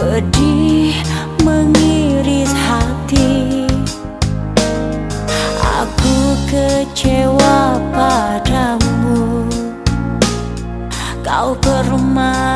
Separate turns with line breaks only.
pedih mengiris hati. Aku kecewa padamu. Kau permai